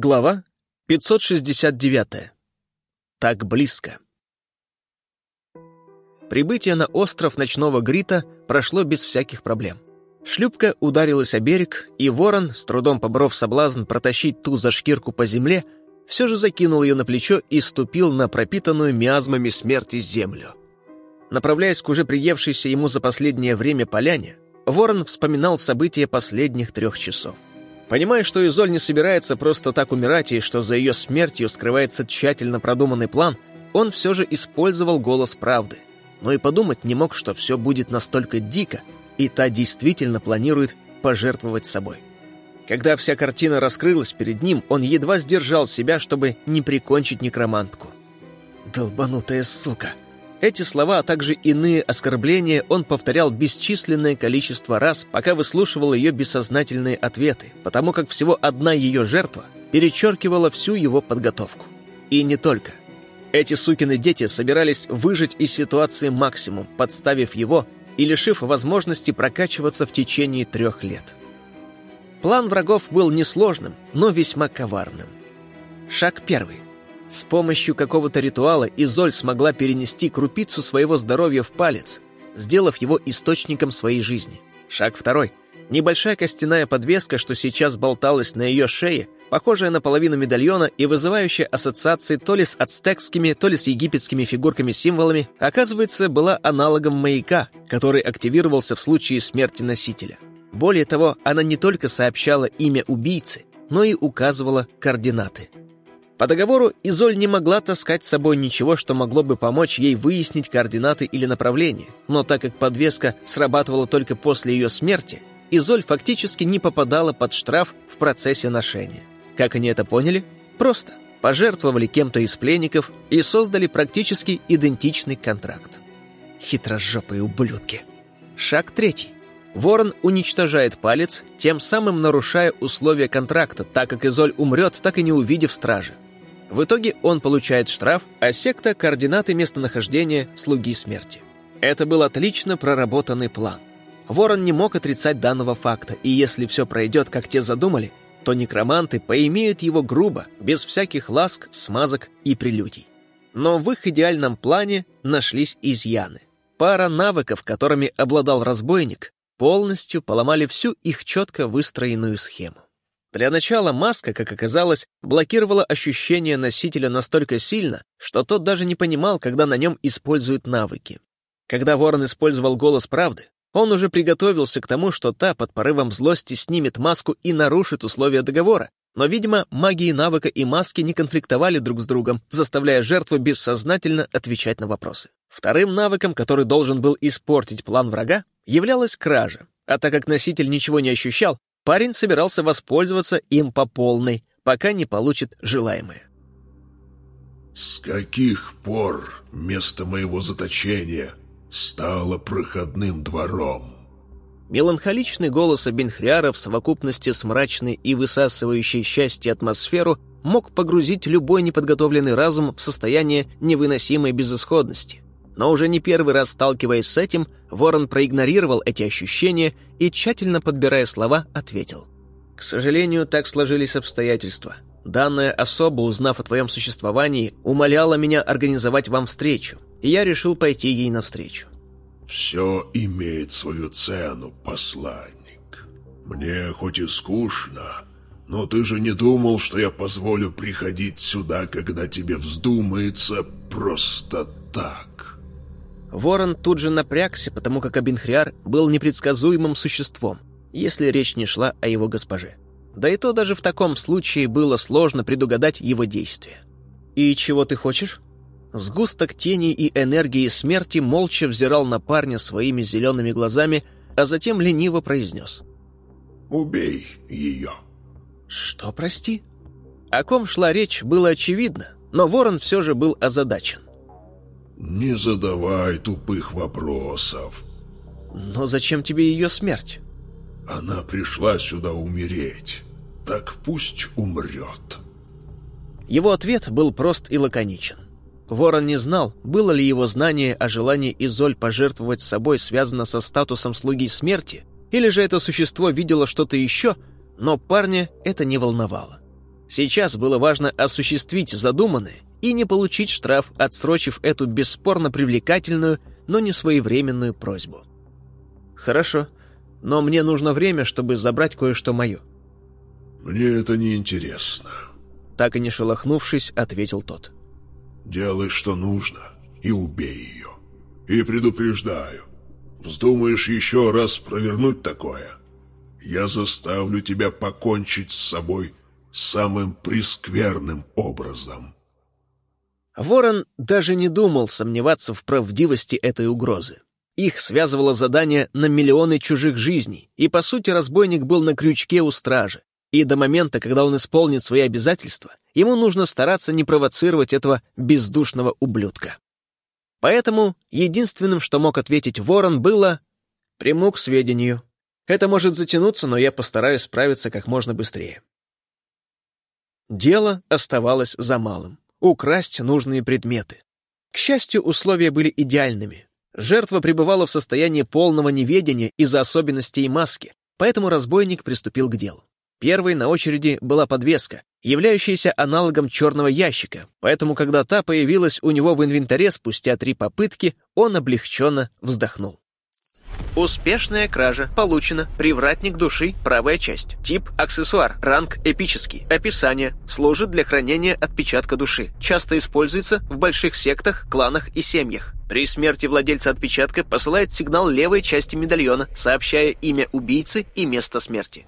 Глава 569. Так близко. Прибытие на остров ночного Грита прошло без всяких проблем. Шлюпка ударилась о берег, и ворон, с трудом поборов соблазн протащить ту за шкирку по земле, все же закинул ее на плечо и ступил на пропитанную миазмами смерти землю. Направляясь к уже приевшейся ему за последнее время поляне, ворон вспоминал события последних трех часов. Понимая, что Изоль не собирается просто так умирать и что за ее смертью скрывается тщательно продуманный план, он все же использовал голос правды. Но и подумать не мог, что все будет настолько дико, и та действительно планирует пожертвовать собой. Когда вся картина раскрылась перед ним, он едва сдержал себя, чтобы не прикончить некромантку. «Долбанутая сука!» Эти слова, а также иные оскорбления он повторял бесчисленное количество раз, пока выслушивал ее бессознательные ответы, потому как всего одна ее жертва перечеркивала всю его подготовку. И не только. Эти сукины дети собирались выжить из ситуации максимум, подставив его и лишив возможности прокачиваться в течение трех лет. План врагов был несложным, но весьма коварным. Шаг первый. С помощью какого-то ритуала Изоль смогла перенести крупицу своего здоровья в палец, сделав его источником своей жизни. Шаг второй. Небольшая костяная подвеска, что сейчас болталась на ее шее, похожая на половину медальона и вызывающая ассоциации то ли с ацтекскими, то ли с египетскими фигурками-символами, оказывается, была аналогом маяка, который активировался в случае смерти носителя. Более того, она не только сообщала имя убийцы, но и указывала координаты. По договору Изоль не могла таскать с собой ничего, что могло бы помочь ей выяснить координаты или направление, но так как подвеска срабатывала только после ее смерти, Изоль фактически не попадала под штраф в процессе ношения. Как они это поняли? Просто пожертвовали кем-то из пленников и создали практически идентичный контракт. Хитрожопые ублюдки. Шаг третий. Ворон уничтожает палец, тем самым нарушая условия контракта, так как Изоль умрет, так и не увидев стражи. В итоге он получает штраф, а секта — координаты местонахождения слуги смерти. Это был отлично проработанный план. Ворон не мог отрицать данного факта, и если все пройдет, как те задумали, то некроманты поимеют его грубо, без всяких ласк, смазок и прелюдий. Но в их идеальном плане нашлись изъяны. Пара навыков, которыми обладал разбойник, полностью поломали всю их четко выстроенную схему. Для начала маска, как оказалось, блокировала ощущение носителя настолько сильно, что тот даже не понимал, когда на нем используют навыки. Когда Ворон использовал голос правды, он уже приготовился к тому, что та под порывом злости снимет маску и нарушит условия договора, но, видимо, магии навыка и маски не конфликтовали друг с другом, заставляя жертву бессознательно отвечать на вопросы. Вторым навыком, который должен был испортить план врага, являлась кража. А так как носитель ничего не ощущал, парень собирался воспользоваться им по полной, пока не получит желаемое. «С каких пор место моего заточения стало проходным двором?» Меланхоличный голос Абенхриара в совокупности с мрачной и высасывающей счастье атмосферу мог погрузить любой неподготовленный разум в состояние невыносимой безысходности. Но уже не первый раз сталкиваясь с этим, Ворон проигнорировал эти ощущения и, тщательно подбирая слова, ответил. «К сожалению, так сложились обстоятельства. Данная особа, узнав о твоем существовании, умоляла меня организовать вам встречу, и я решил пойти ей навстречу». «Все имеет свою цену, посланник. Мне хоть и скучно, но ты же не думал, что я позволю приходить сюда, когда тебе вздумается просто так?» Ворон тут же напрягся, потому как Абинхриар был непредсказуемым существом, если речь не шла о его госпоже. Да и то даже в таком случае было сложно предугадать его действия. «И чего ты хочешь?» Сгусток тени и энергии смерти молча взирал на парня своими зелеными глазами, а затем лениво произнес. «Убей ее». «Что, прости?» О ком шла речь, было очевидно, но ворон все же был озадачен. «Не задавай тупых вопросов». «Но зачем тебе ее смерть?» «Она пришла сюда умереть. Так пусть умрет». Его ответ был прост и лаконичен. Ворон не знал, было ли его знание о желании Изоль пожертвовать собой связано со статусом слуги смерти, или же это существо видело что-то еще, но парня это не волновало. Сейчас было важно осуществить задуманное и не получить штраф, отсрочив эту бесспорно привлекательную, но не своевременную просьбу. «Хорошо, но мне нужно время, чтобы забрать кое-что мое». «Мне это не интересно», — так и не шелохнувшись, ответил тот. «Делай, что нужно, и убей ее. И предупреждаю, вздумаешь еще раз провернуть такое, я заставлю тебя покончить с собой самым прискверным образом». Ворон даже не думал сомневаться в правдивости этой угрозы. Их связывало задание на миллионы чужих жизней, и, по сути, разбойник был на крючке у стражи. И до момента, когда он исполнит свои обязательства, ему нужно стараться не провоцировать этого бездушного ублюдка. Поэтому единственным, что мог ответить Ворон, было «Приму к сведению. Это может затянуться, но я постараюсь справиться как можно быстрее». Дело оставалось за малым — украсть нужные предметы. К счастью, условия были идеальными. Жертва пребывала в состоянии полного неведения из-за особенностей маски, поэтому разбойник приступил к делу. Первой на очереди была подвеска, являющаяся аналогом черного ящика, поэтому, когда та появилась у него в инвентаре спустя три попытки, он облегченно вздохнул. Успешная кража. Получена. Привратник души. Правая часть. Тип – аксессуар. Ранг – эпический. Описание. Служит для хранения отпечатка души. Часто используется в больших сектах, кланах и семьях. При смерти владельца отпечатка посылает сигнал левой части медальона, сообщая имя убийцы и место смерти.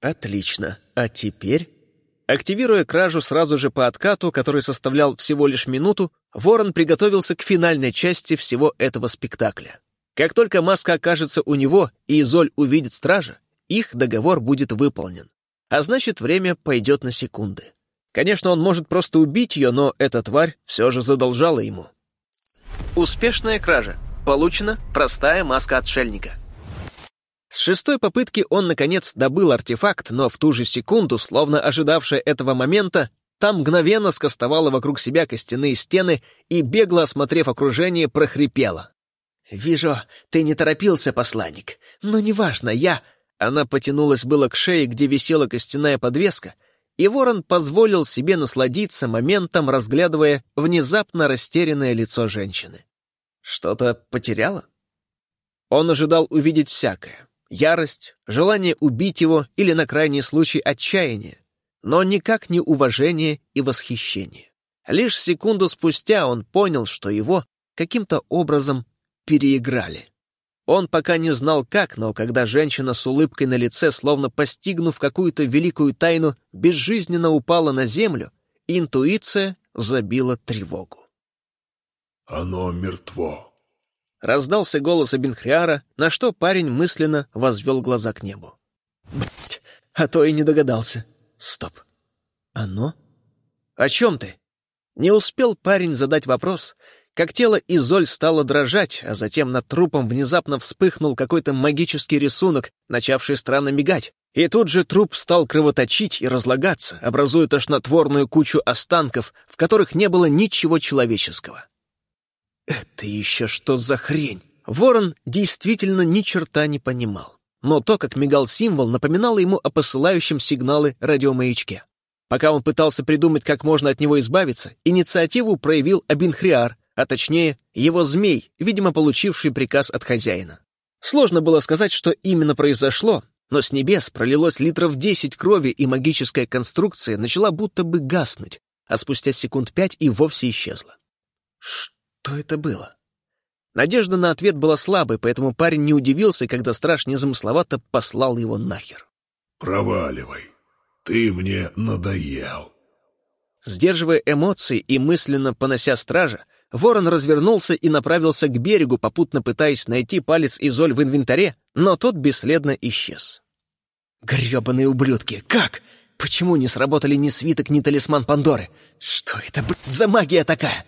Отлично. А теперь... Активируя кражу сразу же по откату, который составлял всего лишь минуту, Ворон приготовился к финальной части всего этого спектакля. Как только маска окажется у него и Изоль увидит стража, их договор будет выполнен. А значит, время пойдет на секунды. Конечно, он может просто убить ее, но эта тварь все же задолжала ему. Успешная кража. Получена простая маска отшельника. С шестой попытки он, наконец, добыл артефакт, но в ту же секунду, словно ожидавшая этого момента, там мгновенно скостовала вокруг себя костяные стены и, бегло осмотрев окружение, прохрипела. «Вижу, ты не торопился, посланник. Но неважно, я...» Она потянулась было к шее, где висела костяная подвеска, и ворон позволил себе насладиться моментом, разглядывая внезапно растерянное лицо женщины. Что-то потеряла? Он ожидал увидеть всякое. Ярость, желание убить его или, на крайний случай, отчаяние. Но никак не уважение и восхищение. Лишь секунду спустя он понял, что его каким-то образом переиграли. Он пока не знал как, но когда женщина с улыбкой на лице, словно постигнув какую-то великую тайну, безжизненно упала на землю, интуиция забила тревогу. «Оно мертво», — раздался голос Абинхриара, на что парень мысленно возвел глаза к небу. «Блядь, а то и не догадался. Стоп. Оно? О чем ты?» Не успел парень задать вопрос, как тело Изоль стало дрожать, а затем над трупом внезапно вспыхнул какой-то магический рисунок, начавший странно мигать. И тут же труп стал кровоточить и разлагаться, образуя тошнотворную кучу останков, в которых не было ничего человеческого. Это еще что за хрень? Ворон действительно ни черта не понимал. Но то, как мигал символ, напоминало ему о посылающем сигналы радиомаячке. Пока он пытался придумать, как можно от него избавиться, инициативу проявил Абинхриар, а точнее, его змей, видимо, получивший приказ от хозяина. Сложно было сказать, что именно произошло, но с небес пролилось литров десять крови, и магическая конструкция начала будто бы гаснуть, а спустя секунд пять и вовсе исчезла. Что это было? Надежда на ответ была слабой, поэтому парень не удивился, когда страж незамысловато послал его нахер. «Проваливай. Ты мне надоел». Сдерживая эмоции и мысленно понося стража, Ворон развернулся и направился к берегу, попутно пытаясь найти палец Изоль в инвентаре, но тот бесследно исчез. «Гребаные ублюдки! Как? Почему не сработали ни свиток, ни талисман Пандоры? Что это, блядь, за магия такая?»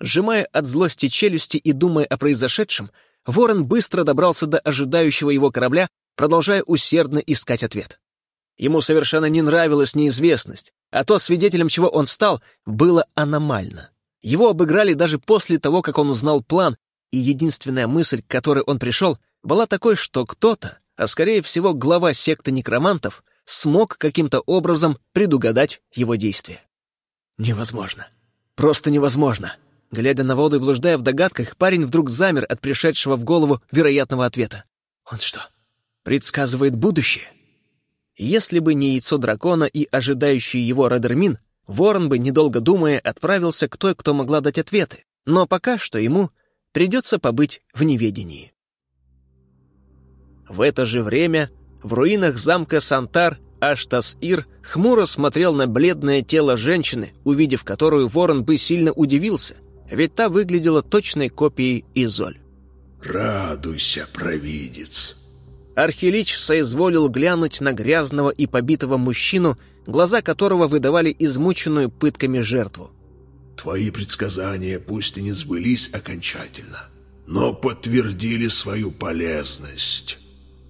Сжимая от злости челюсти и думая о произошедшем, Ворон быстро добрался до ожидающего его корабля, продолжая усердно искать ответ. Ему совершенно не нравилась неизвестность, а то, свидетелем чего он стал, было аномально. Его обыграли даже после того, как он узнал план, и единственная мысль, к которой он пришел, была такой, что кто-то, а скорее всего глава секты некромантов, смог каким-то образом предугадать его действия. Невозможно. Просто невозможно. Глядя на воду и блуждая в догадках, парень вдруг замер от пришедшего в голову вероятного ответа. Он что, предсказывает будущее? Если бы не яйцо дракона и ожидающий его Радермин, Ворон бы, недолго думая, отправился к той, кто могла дать ответы. Но пока что ему придется побыть в неведении. В это же время в руинах замка Сантар Аштас-Ир хмуро смотрел на бледное тело женщины, увидев которую ворон бы сильно удивился, ведь та выглядела точной копией Изоль. «Радуйся, провидец!» Архилич соизволил глянуть на грязного и побитого мужчину, глаза которого выдавали измученную пытками жертву. «Твои предсказания пусть и не сбылись окончательно, но подтвердили свою полезность».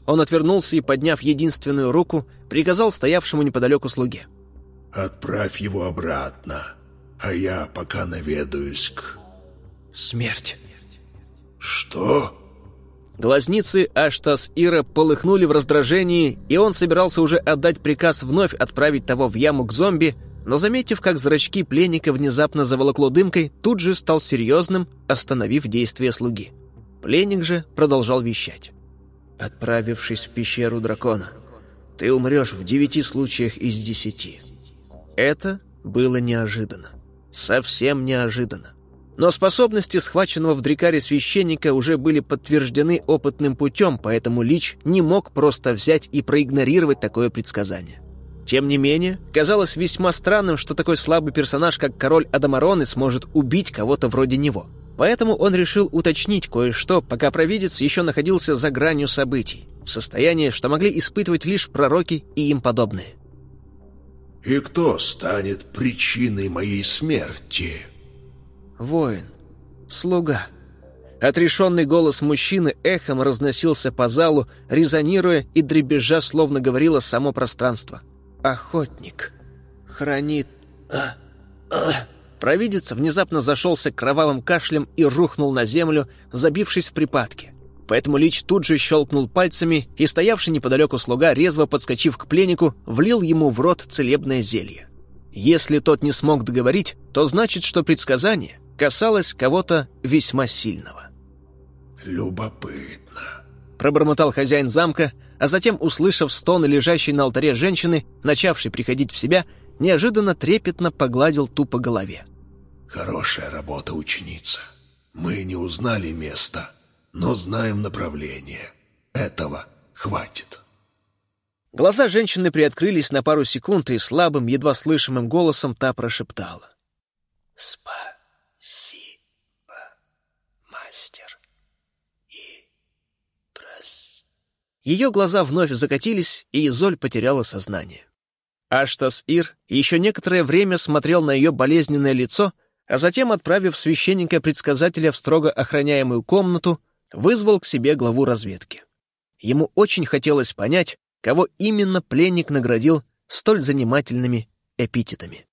Он отвернулся и, подняв единственную руку, приказал стоявшему неподалеку слуге. «Отправь его обратно, а я пока наведаюсь к...» «Смерть». «Что?» Глазницы Аштас Ира полыхнули в раздражении, и он собирался уже отдать приказ вновь отправить того в яму к зомби, но, заметив, как зрачки пленника внезапно заволокло дымкой, тут же стал серьезным, остановив действия слуги. Пленник же продолжал вещать. «Отправившись в пещеру дракона, ты умрешь в девяти случаях из десяти». Это было неожиданно. Совсем неожиданно. Но способности схваченного в Дрикаре священника уже были подтверждены опытным путем, поэтому Лич не мог просто взять и проигнорировать такое предсказание. Тем не менее, казалось весьма странным, что такой слабый персонаж, как король Адамароны, сможет убить кого-то вроде него. Поэтому он решил уточнить кое-что, пока провидец еще находился за гранью событий, в состоянии, что могли испытывать лишь пророки и им подобные. «И кто станет причиной моей смерти?» Воин, слуга». Отрешенный голос мужчины эхом разносился по залу, резонируя и дребезжа, словно говорило само пространство. «Охотник. Хранит... А, а». Провидец внезапно зашелся кровавым кашлем и рухнул на землю, забившись в припадке. Поэтому Лич тут же щелкнул пальцами, и стоявший неподалеку слуга, резво подскочив к пленнику, влил ему в рот целебное зелье. Если тот не смог договорить, то значит, что предсказание, касалось кого-то весьма сильного. «Любопытно», — пробормотал хозяин замка, а затем, услышав стоны лежащей на алтаре женщины, начавшей приходить в себя, неожиданно трепетно погладил ту по голове. «Хорошая работа, ученица. Мы не узнали место, но знаем направление. Этого хватит». Глаза женщины приоткрылись на пару секунд, и слабым, едва слышимым голосом та прошептала. «Спа». Ее глаза вновь закатились, и Изоль потеряла сознание. Аштас Ир еще некоторое время смотрел на ее болезненное лицо, а затем, отправив священника-предсказателя в строго охраняемую комнату, вызвал к себе главу разведки. Ему очень хотелось понять, кого именно пленник наградил столь занимательными эпитетами.